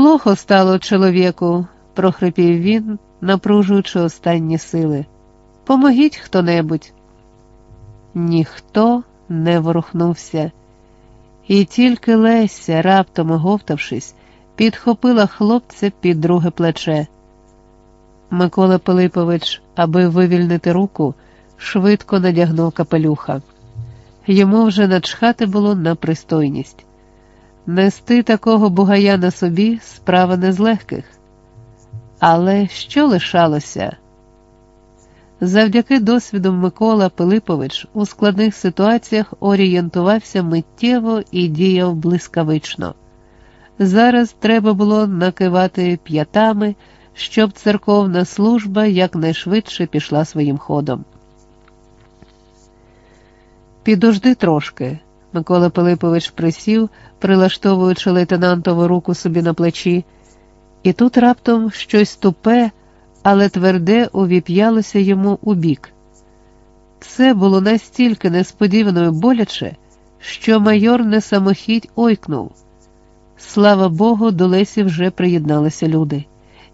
Плохо стало чоловіку, прохрипів він, напружуючи останні сили. Помогіть хто небудь. Ніхто не ворухнувся, і тільки Леся, раптом оговтавшись, підхопила хлопця під друге плече. Микола Пилипович, аби вивільнити руку, швидко надягнув капелюха. Йому вже начхати було на пристойність. Нести такого бугая на собі справа не з легких. Але що лишалося? Завдяки досвіду Микола Пилипович у складних ситуаціях орієнтувався миттєво і діяв блискавично. Зараз треба було накивати п'ятами, щоб церковна служба якнайшвидше пішла своїм ходом. Підожди трошки. Микола Пилипович присів, прилаштовуючи лейтенантову руку собі на плечі, і тут раптом щось тупе, але тверде увіп'ялося йому у бік. Це було настільки несподівано і боляче, що майор не самохідь ойкнув. Слава Богу, до Лесі вже приєдналися люди,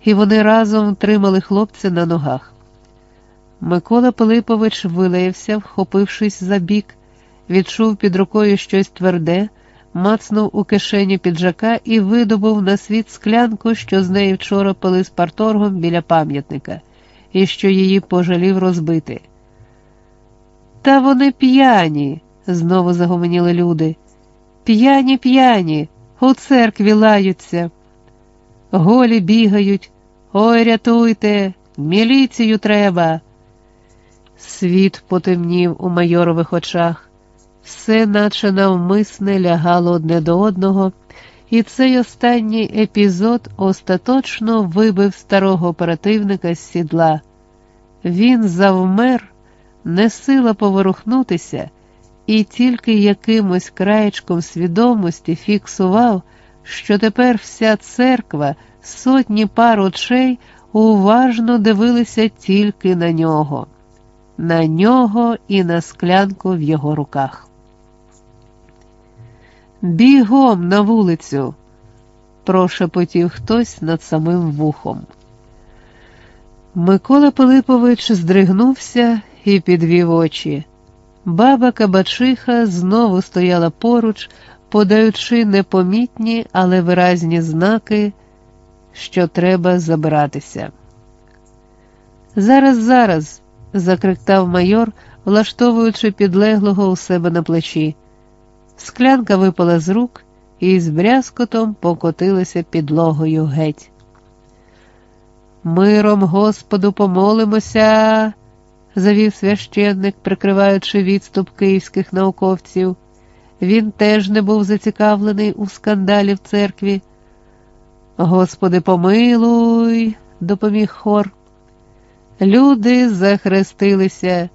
і вони разом тримали хлопця на ногах. Микола Пилипович вилаявся, вхопившись за бік, відчув під рукою щось тверде, мацнув у кишені піджака і видобув на світ склянку, що з неї вчора пили з парторгом біля пам'ятника, і що її пожалів розбити. Та вони п'яні, знову загомоніли люди. П'яні, п'яні, у церкві лаються. Голі бігають. Ой, рятуйте, міліцію треба. Світ потемнів у майорових очах, все наче навмисне лягало одне до одного, і цей останній епізод остаточно вибив старого оперативника з сідла. Він завмер, не сила поворухнутися, і тільки якимось краєчком свідомості фіксував, що тепер вся церква, сотні пар очей уважно дивилися тільки на нього на нього і на склянку в його руках. Бігом на вулицю, прошепотів хтось над самим вухом. Микола Пилипович здригнувся і підвів очі. Баба Кабачиха знову стояла поруч, подаючи непомітні, але виразні знаки, що треба забиратися. Зараз, зараз закриктав майор, влаштовуючи підлеглого у себе на плечі. Склянка випала з рук і з брязкотом покотилася підлогою геть. Миром Господу помолимося, завів священник, прикриваючи відступ київських науковців. Він теж не був зацікавлений у скандалі в церкві. Господи, помилуй, допоміг хор. Люди захрестилися,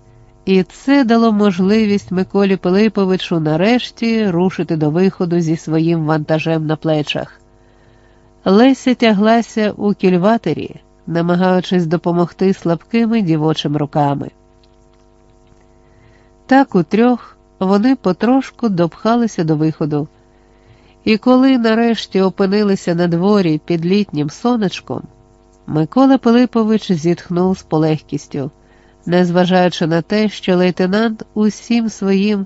і це дало можливість Миколі Пилиповичу нарешті рушити до виходу зі своїм вантажем на плечах. Леся тяглася у кільватері, намагаючись допомогти слабкими дівочим руками. Так у трьох вони потрошку допхалися до виходу, і коли нарешті опинилися на дворі під літнім сонечком. Микола Пилипович зітхнув з полегкістю, незважаючи на те, що лейтенант усім своїм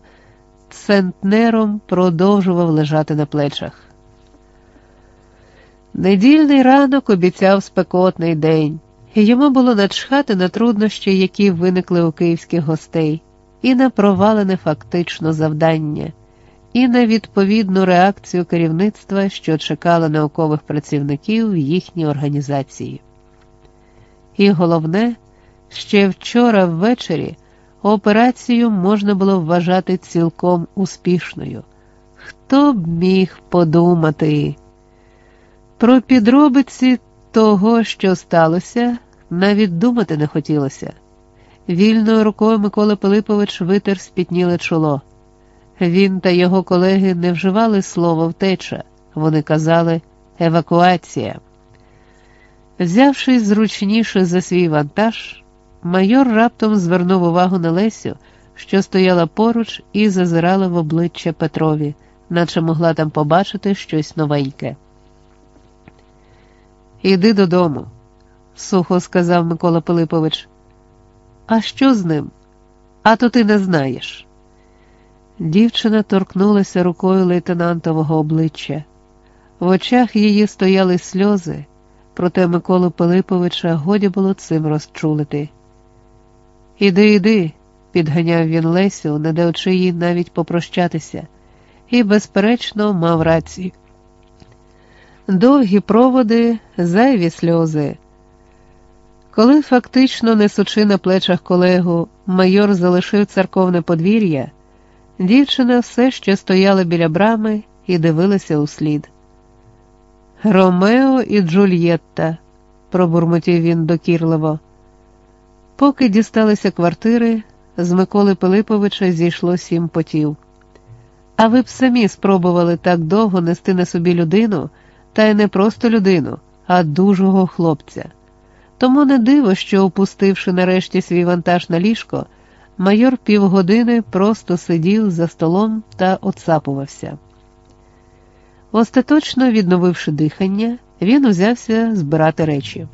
центнером продовжував лежати на плечах. Недільний ранок обіцяв спекотний день, і йому було начхати на труднощі, які виникли у київських гостей, і на провалене фактично завдання, і на відповідну реакцію керівництва, що чекало наукових працівників в їхній організації. І головне, ще вчора ввечері операцію можна було вважати цілком успішною. Хто б міг подумати? Про підробиці того, що сталося, навіть думати не хотілося. Вільною рукою Микола Пилипович витер спітніле чоло. Він та його колеги не вживали слова втеча, вони казали евакуація. Взявшись зручніше за свій вантаж, майор раптом звернув увагу на Лесю, що стояла поруч і зазирала в обличчя Петрові, наче могла там побачити щось новеньке. Іди додому, сухо сказав Микола Пилипович. А що з ним? А то ти не знаєш. Дівчина торкнулася рукою лейтенантового обличчя. В очах її стояли сльози, проте Миколу Пилиповича годі було цим розчулити. Іди, іди, підганяв він Лесю, не даючи їй навіть попрощатися, і, безперечно, мав рацію. Довгі проводи, зайві сльози. Коли фактично несучи на плечах колегу, майор залишив церковне подвір'я, дівчина все ще стояла біля брами і дивилася у слід. Ромео і Джульєтта, пробурмотів він докірливо. Поки дісталися квартири, з Миколи Пилиповича зійшло сім потів. А ви б самі спробували так довго нести на собі людину, та й не просто людину, а дужого хлопця. Тому не диво, що, опустивши нарешті свій вантаж на ліжко, майор півгодини просто сидів за столом та оцапувався. Остаточно відновивши дихання, він узявся збирати речі.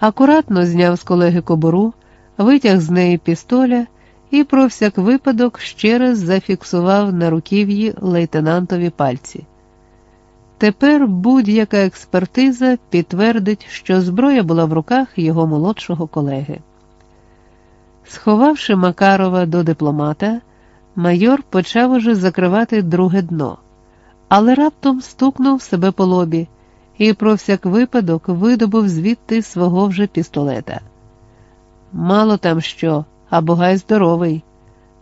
Акуратно зняв з колеги кобуру, витяг з неї пістоля і про всяк випадок ще раз зафіксував на руків'ї лейтенантові пальці. Тепер будь-яка експертиза підтвердить, що зброя була в руках його молодшого колеги. Сховавши Макарова до дипломата, майор почав уже закривати друге дно, але раптом стукнув себе по лобі і про всяк випадок видобув звідти свого вже пістолета. Мало там що, а Бугай здоровий.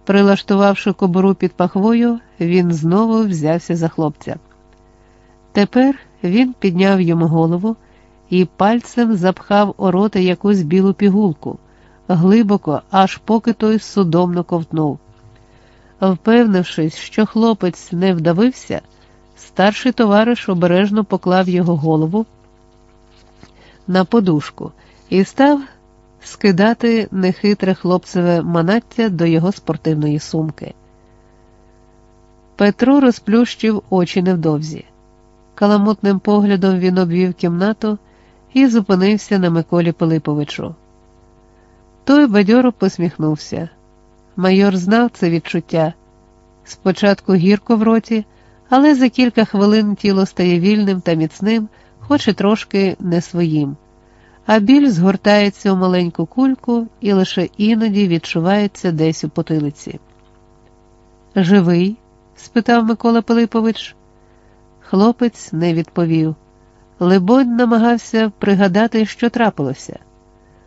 Прилаштувавши кобуру під пахвою, він знову взявся за хлопця. Тепер він підняв йому голову і пальцем запхав у рота якусь білу пігулку, глибоко, аж поки той судомно ковтнув. Впевнившись, що хлопець не вдавився, старший товариш обережно поклав його голову на подушку і став скидати нехитре хлопцеве манаття до його спортивної сумки. Петро розплющив очі невдовзі. Каламутним поглядом він обвів кімнату і зупинився на Миколі Пилиповичу. Той бадьоро посміхнувся. Майор знав це відчуття. Спочатку гірко в роті, але за кілька хвилин тіло стає вільним та міцним, хоч і трошки не своїм, а біль згортається у маленьку кульку і лише іноді відчувається десь у потилиці. Живий? спитав Микола Пилипович. Хлопець не відповів. Либонь намагався пригадати, що трапилося.